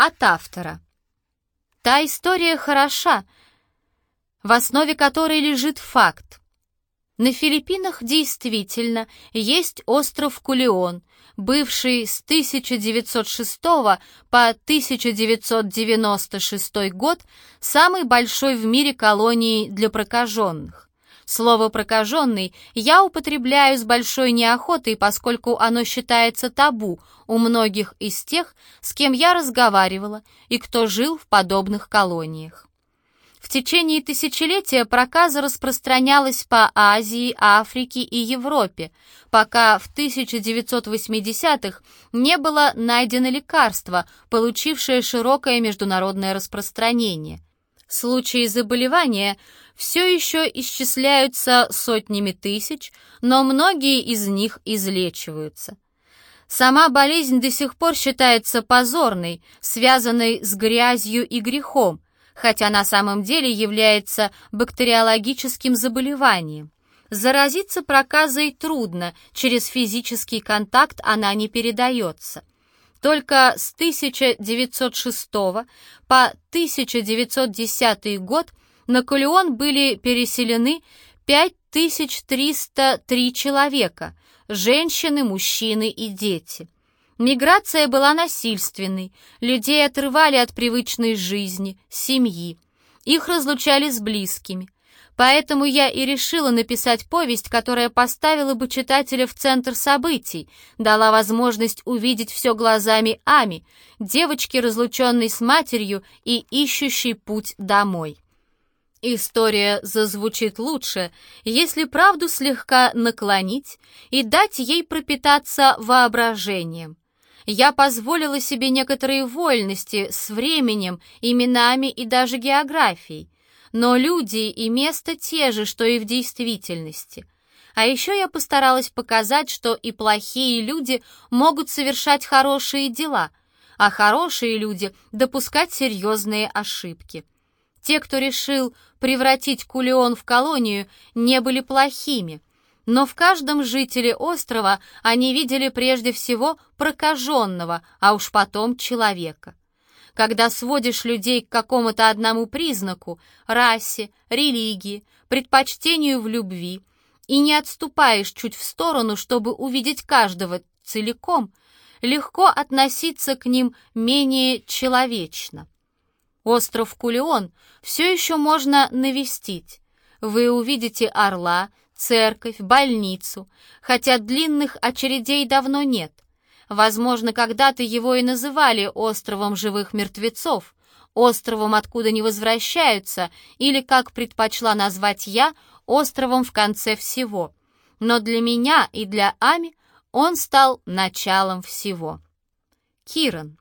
От автора. Та история хороша, в основе которой лежит факт. На Филиппинах действительно есть остров Кулион, бывший с 1906 по 1996 год самой большой в мире колонией для прокаженных. Слово «прокаженный» я употребляю с большой неохотой, поскольку оно считается табу у многих из тех, с кем я разговаривала и кто жил в подобных колониях. В течение тысячелетия проказа распространялась по Азии, Африке и Европе, пока в 1980-х не было найдено лекарство, получившее широкое международное распространение. Случаи заболевания все еще исчисляются сотнями тысяч, но многие из них излечиваются. Сама болезнь до сих пор считается позорной, связанной с грязью и грехом, хотя на самом деле является бактериологическим заболеванием. Заразиться проказой трудно, через физический контакт она не передается. Только с 1906 по 1910 год на Калеон были переселены 5303 человека, женщины, мужчины и дети. Миграция была насильственной, людей отрывали от привычной жизни, семьи, их разлучали с близкими. Поэтому я и решила написать повесть, которая поставила бы читателя в центр событий, дала возможность увидеть все глазами Ами, девочки, разлученной с матерью и ищущей путь домой. История зазвучит лучше, если правду слегка наклонить и дать ей пропитаться воображением. Я позволила себе некоторые вольности с временем, именами и даже географией, но люди и место те же, что и в действительности. А еще я постаралась показать, что и плохие люди могут совершать хорошие дела, а хорошие люди допускать серьезные ошибки. Те, кто решил превратить Кулион в колонию, не были плохими, но в каждом жителе острова они видели прежде всего прокаженного, а уж потом человека. Когда сводишь людей к какому-то одному признаку, расе, религии, предпочтению в любви, и не отступаешь чуть в сторону, чтобы увидеть каждого целиком, легко относиться к ним менее человечно. Остров Кулион все еще можно навестить. Вы увидите орла, церковь, больницу, хотя длинных очередей давно нет. Возможно, когда-то его и называли островом живых мертвецов, островом, откуда не возвращаются, или, как предпочла назвать я, островом в конце всего. Но для меня и для Ами он стал началом всего. Киран.